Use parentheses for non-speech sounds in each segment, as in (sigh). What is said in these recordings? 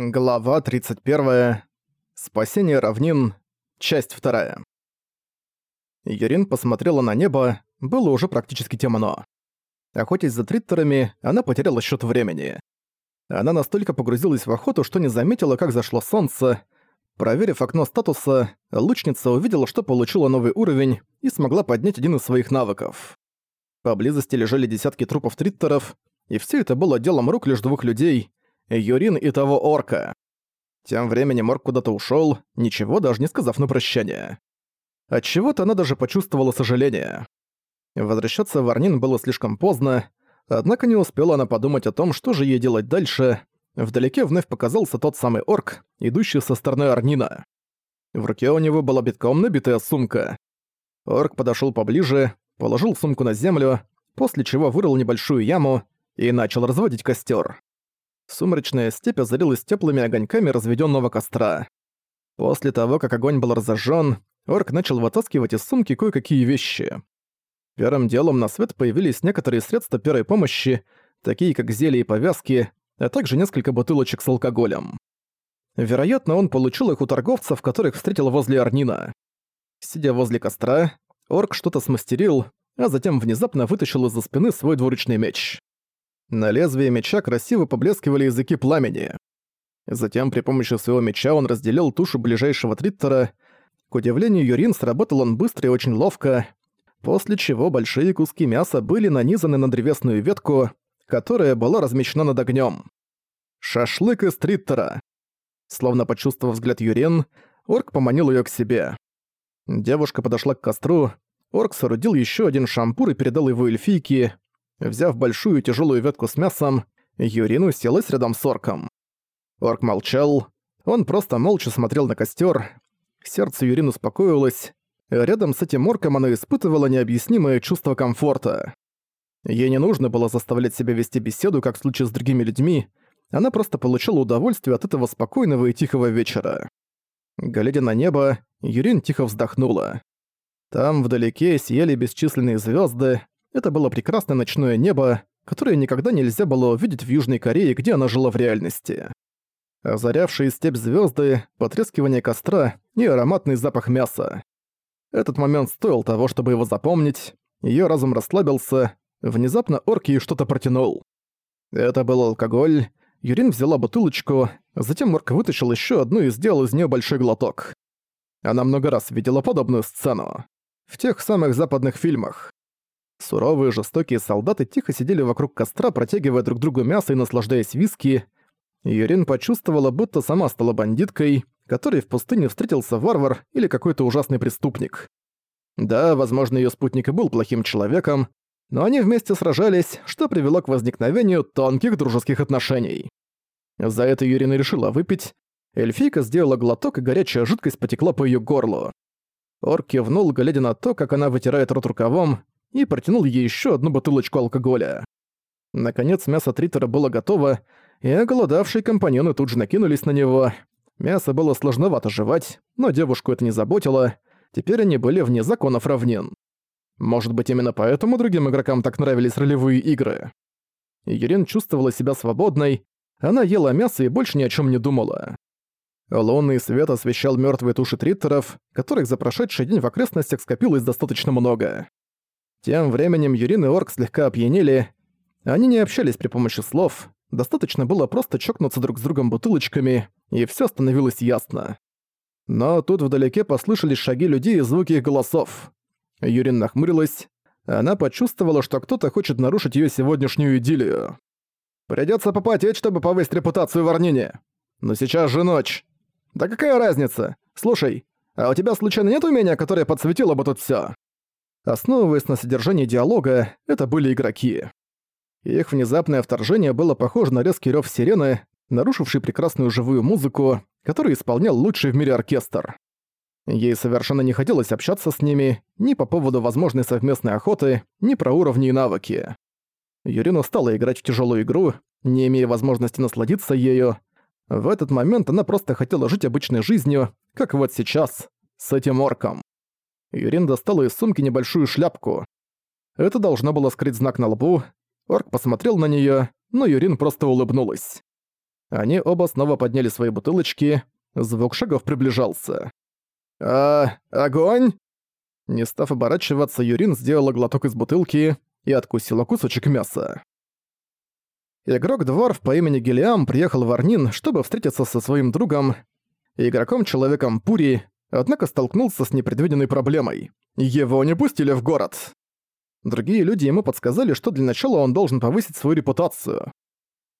Глава 31. Спасение равнин. Часть 2. Юрин посмотрела на небо, было уже практически темно. Охотясь за триттерами, она потеряла счет времени. Она настолько погрузилась в охоту, что не заметила, как зашло солнце. Проверив окно статуса, лучница увидела, что получила новый уровень и смогла поднять один из своих навыков. Поблизости лежали десятки трупов триттеров, и все это было делом рук лишь двух людей — Юрин и того орка. Тем временем орк куда-то ушёл, ничего даже не сказав на прощание. Отчего-то она даже почувствовала сожаление. Возвращаться в Арнин было слишком поздно, однако не успела она подумать о том, что же ей делать дальше. Вдалеке вновь показался тот самый орк, идущий со стороны Арнина. В руке у него была битком набитая сумка. Орк подошёл поближе, положил сумку на землю, после чего вырыл небольшую яму и начал разводить костёр. Сумрачная степь озарилась теплыми огоньками разведенного костра. После того, как огонь был разожжен, орк начал вытаскивать из сумки кое-какие вещи. Первым делом на свет появились некоторые средства первой помощи, такие как зелья и повязки, а также несколько бутылочек с алкоголем. Вероятно, он получил их у торговцев, которых встретил возле Арнина. Сидя возле костра, орк что-то смастерил, а затем внезапно вытащил из-за спины свой двуручный меч. На лезвие меча красиво поблескивали языки пламени. Затем при помощи своего меча он разделил тушу ближайшего триттера. К удивлению Юрин, сработал он быстро и очень ловко, после чего большие куски мяса были нанизаны на древесную ветку, которая была размещена над огнем. Шашлык из триттера. Словно почувствовав взгляд Юрин, орк поманил ее к себе. Девушка подошла к костру, орк соорудил еще один шампур и передал его эльфийке, Взяв большую тяжелую ветку с мясом, Юрин уселась рядом с орком. Орк молчал, он просто молча смотрел на костер. Сердце Юрин успокоилось. Рядом с этим орком она испытывала необъяснимое чувство комфорта. Ей не нужно было заставлять себя вести беседу, как в случае с другими людьми, она просто получила удовольствие от этого спокойного и тихого вечера. Глядя на небо, Юрин тихо вздохнула. Там вдалеке сияли бесчисленные звезды, это было прекрасное ночное небо, которое никогда нельзя было увидеть в Южной Корее, где она жила в реальности. Озарявшие степь звезды, потрескивание костра и ароматный запах мяса. Этот момент стоил того, чтобы его запомнить. Ее разум расслабился. Внезапно орк ей что-то протянул. Это был алкоголь. Юрин взяла бутылочку, затем орк вытащил еще одну и сделал из нее большой глоток. Она много раз видела подобную сцену. В тех самых западных фильмах. Суровые жестокие солдаты тихо сидели вокруг костра, протягивая друг другу мясо и наслаждаясь виски. Юрин почувствовала, будто сама стала бандиткой, которой в пустыне встретился варвар или какой-то ужасный преступник. Да, возможно, ее спутник и был плохим человеком, но они вместе сражались, что привело к возникновению тонких дружеских отношений. За это Юрина решила выпить. Эльфийка сделала глоток, и горячая жидкость потекла по ее горлу. Орк кивнул, глядя на то, как она вытирает рот рукавом, и протянул ей еще одну бутылочку алкоголя. Наконец мясо Тритера было готово, и оголодавшие компаньоны тут же накинулись на него. Мясо было сложновато жевать, но девушку это не заботило. Теперь они были вне законов равнин. Может быть, именно поэтому другим игрокам так нравились ролевые игры. Ерин чувствовала себя свободной, она ела мясо и больше ни о чем не думала. Лунный свет освещал мертвые туши триттеров, которых за прошедший день в окрестностях скопилось достаточно много. Тем временем Юрин и Орк слегка опьянели. Они не общались при помощи слов, достаточно было просто чокнуться друг с другом бутылочками, и всё становилось ясно. Но тут вдалеке послышались шаги людей и звуки их голосов. Юрин нахмурилась. Она почувствовала, что кто-то хочет нарушить её сегодняшнюю идиллию. «Придётся попотеть, чтобы повысить репутацию в Арнине. Но сейчас же ночь. Да какая разница? Слушай, а у тебя случайно нет умения, которое подсветило бы тут всё?» Основываясь на содержании диалога, это были игроки. Их внезапное вторжение было похоже на резкий рёв сирены, нарушивший прекрасную живую музыку, которую исполнял лучший в мире оркестр. Ей совершенно не хотелось общаться с ними ни по поводу возможной совместной охоты, ни про уровни и навыки. Юрина стала играть в тяжелую игру, не имея возможности насладиться ею. В этот момент она просто хотела жить обычной жизнью, как вот сейчас, с этим орком. Юрин достала из сумки небольшую шляпку. Это должно было скрыть знак на лбу. Орк посмотрел на неё, но Юрин просто улыбнулась. Они оба снова подняли свои бутылочки, звук шагов приближался. «А, огонь!» Не став оборачиваться, Юрин сделала глоток из бутылки и откусила кусочек мяса. Игрок-дворф по имени Гелиам приехал в Арнин, чтобы встретиться со своим другом, игроком-человеком Пури, однако столкнулся с непредвиденной проблемой. Его не пустили в город. Другие люди ему подсказали, что для начала он должен повысить свою репутацию.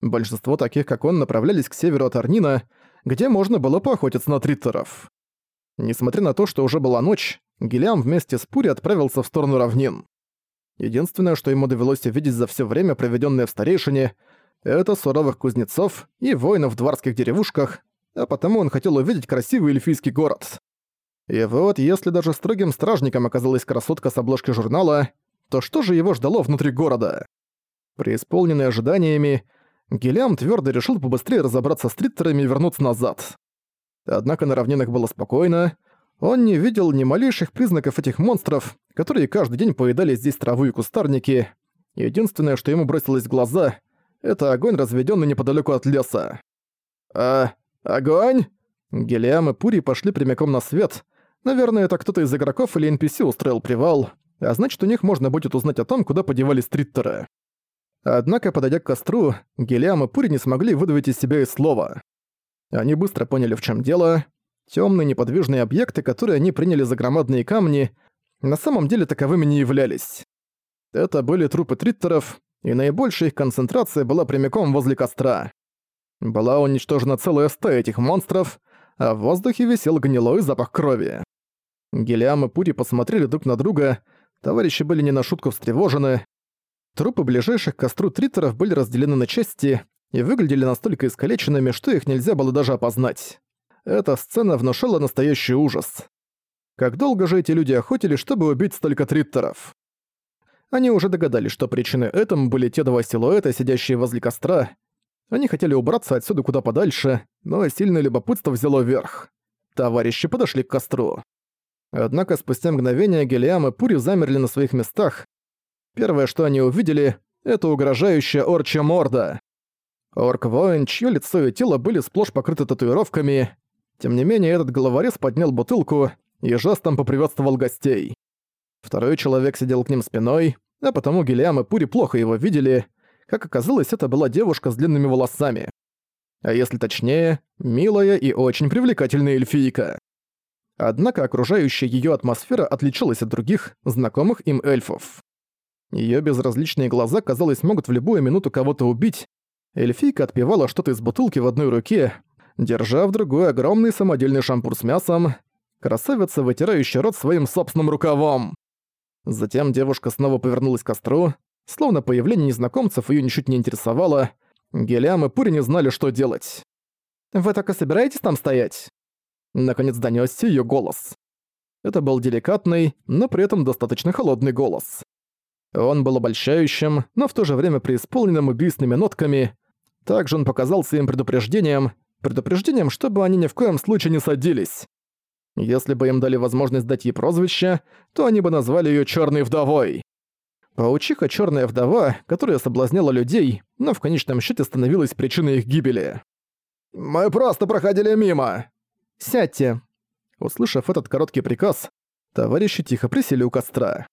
Большинство таких, как он, направлялись к северу от Арнина, где можно было поохотиться на триттеров. Несмотря на то, что уже была ночь, Гелиам вместе с Пури отправился в сторону равнин. Единственное, что ему довелось увидеть за все время, проведенное в Старейшине, это суровых кузнецов и воинов в дворских деревушках, а потому он хотел увидеть красивый эльфийский город. И вот, если даже строгим стражником оказалась красотка с обложки журнала, то что же его ждало внутри города? Преисполненный ожиданиями, Гелиам твердо решил побыстрее разобраться с триттерами и вернуться назад. Однако на равнинах было спокойно, он не видел ни малейших признаков этих монстров, которые каждый день поедали здесь траву и кустарники. Единственное, что ему бросилось в глаза, это огонь, разведенный неподалеку от леса. «А... огонь?» Гелиам и Пури пошли прямиком на свет. Наверное, это кто-то из игроков или NPC устроил привал, а значит, у них можно будет узнать о том, куда подевались стриттеры. Однако, подойдя к костру, Гелиам и Пури не смогли выдавить из себя и слова. Они быстро поняли, в чем дело. Темные неподвижные объекты, которые они приняли за громадные камни, на самом деле таковыми не являлись. Это были трупы триттеров, и наибольшая их концентрация была прямиком возле костра. Была уничтожена целая стая этих монстров, а в воздухе висел гнилой запах крови. Гелиам и Пури посмотрели друг на друга, товарищи были не на шутку встревожены. Трупы ближайших к костру триттеров были разделены на части и выглядели настолько искалеченными, что их нельзя было даже опознать. Эта сцена внушала настоящий ужас. Как долго же эти люди охотили, чтобы убить столько триттеров? Они уже догадались, что причиной этому были те два силуэта, сидящие возле костра. Они хотели убраться отсюда куда подальше, но сильное любопытство взяло верх. Товарищи подошли к костру. Однако спустя мгновение Гелиам и Пури замерли на своих местах. Первое, что они увидели, это угрожающая орчья морда. Орк-воин, чье лицо и тело были сплошь покрыты татуировками. Тем не менее, этот головорез поднял бутылку и жестом поприветствовал гостей. Второй человек сидел к ним спиной, а потому Гелиам и Пури плохо его видели. Как оказалось, это была девушка с длинными волосами. А если точнее, милая и очень привлекательная эльфийка. Однако окружающая её атмосфера отличалась от других, знакомых им эльфов. Её безразличные глаза, казалось, могут в любую минуту кого-то убить. Эльфийка отпивала что-то из бутылки в одной руке, держа в другой огромный самодельный шампур с мясом, красавица, вытирающая рот своим собственным рукавом. Затем девушка снова повернулась к костру, словно появление незнакомцев её ничуть не интересовало. Гелиам и Пури не знали, что делать. «Вы так и собираетесь там стоять?» Наконец донёсся её голос. Это был деликатный, но при этом достаточно холодный голос. Он был обольщающим, но в то же время преисполненным убийственными нотками. Также он показался им предупреждением, предупреждением, чтобы они ни в коем случае не садились. Если бы им дали возможность дать ей прозвище, то они бы назвали её Чёрной Вдовой. Паучиха Чёрная Вдова, которая соблазняла людей, но в конечном счете становилась причиной их гибели. «Мы просто проходили мимо!» «Сядьте!» Услышав этот короткий приказ, товарищи тихо присели у костра.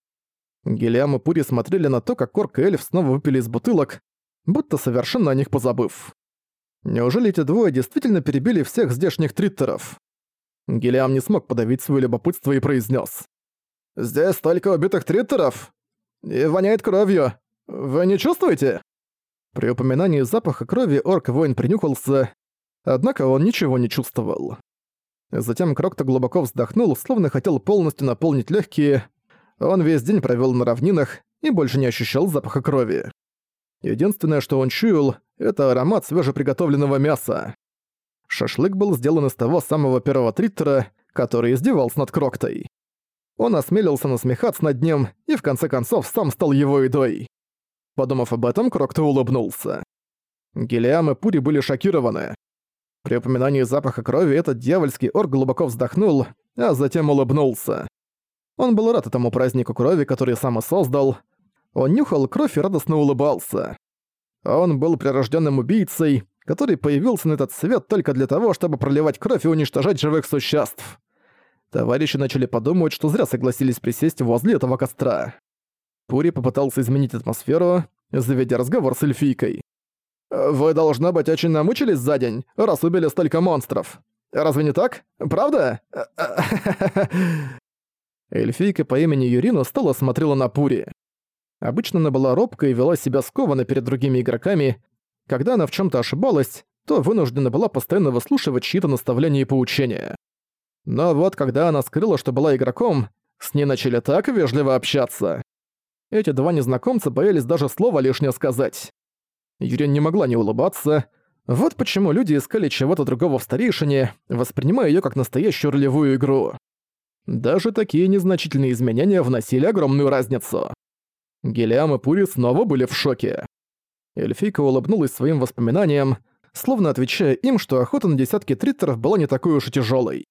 Гелиам и Пури смотрели на то, как Корк и Эльф снова выпили из бутылок, будто совершенно о них позабыв. Неужели эти двое действительно перебили всех здешних триттеров? Гелиам не смог подавить свое любопытство и произнес: «Здесь столько убитых триттеров! И воняет кровью! Вы не чувствуете?» При упоминании запаха крови орк-воин принюхался, однако он ничего не чувствовал. Затем Крокто глубоко вздохнул, словно хотел полностью наполнить легкие. Он весь день провел на равнинах и больше не ощущал запаха крови. Единственное, что он чуял, это аромат свежеприготовленного мяса. Шашлык был сделан из того самого первого триттера, который издевался над Кроктой. Он осмелился насмехаться над ним и в конце концов сам стал его едой. Подумав об этом, Крокто улыбнулся. Гелиам и Пури были шокированы. При упоминании запаха крови этот дьявольский орк глубоко вздохнул, а затем улыбнулся. Он был рад этому празднику крови, который сам и создал. Он нюхал кровь и радостно улыбался. Он был прирожденным убийцей, который появился на этот свет только для того, чтобы проливать кровь и уничтожать живых существ. Товарищи начали подумать, что зря согласились присесть возле этого костра. Пури попытался изменить атмосферу, заведя разговор с эльфийкой. «Вы, должно быть, очень намучились за день, раз убили столько монстров. Разве не так? Правда?» (laughs) Эльфийка по имени Юрина стала смотрела на Пури. Обычно она была робкой и вела себя скованно перед другими игроками. Когда она в чем то ошибалась, то вынуждена была постоянно выслушивать чьи-то наставления и поучения. Но вот когда она скрыла, что была игроком, с ней начали так вежливо общаться. Эти два незнакомца боялись даже слова лишнее сказать. Юрин не могла не улыбаться. Вот почему люди искали чего-то другого в старейшине, воспринимая её как настоящую ролевую игру. Даже такие незначительные изменения вносили огромную разницу. Гелиам и Пури снова были в шоке. Эльфийка улыбнулась своим воспоминаниям, словно отвечая им, что охота на десятки триттеров была не такой уж и тяжелой.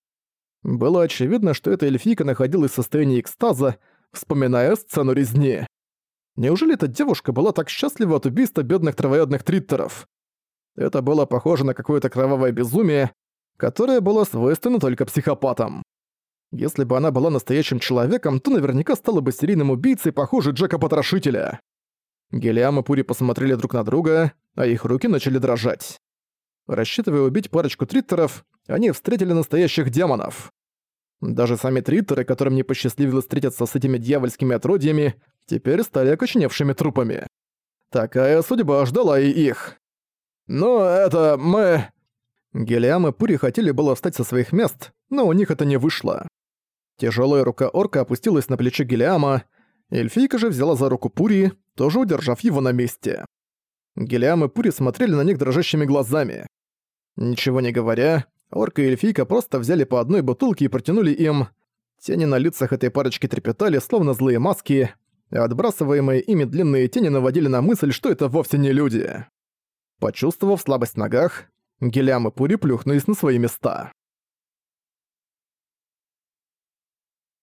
Было очевидно, что эта эльфийка находилась в состоянии экстаза, вспоминая сцену резни. Неужели эта девушка была так счастлива от убийства бедных травоядных триттеров? Это было похоже на какое-то кровавое безумие, которое было свойственно только психопатам. Если бы она была настоящим человеком, то наверняка стала бы серийным убийцей, похуже Джека Потрошителя. Гелиам и Пури посмотрели друг на друга, а их руки начали дрожать. Рассчитывая убить парочку триттеров, они встретили настоящих демонов. Даже сами триттеры, которым не посчастливилось встретиться с этими дьявольскими отродьями, теперь стали окоченевшими трупами. Такая судьба ждала и их. «Ну, это мы...» Гелиам и Пури хотели было встать со своих мест, но у них это не вышло. Тяжелая рука орка опустилась на плечо Гелиама, эльфийка же взяла за руку Пури, тоже удержав его на месте. Гелиам и Пури смотрели на них дрожащими глазами. Ничего не говоря, орка и эльфийка просто взяли по одной бутылке и протянули им. Тени на лицах этой парочки трепетали, словно злые маски, а отбрасываемые ими длинные тени наводили на мысль, что это вовсе не люди. Почувствовав слабость в ногах, Гелиам и Пури плюхнулись на свои места.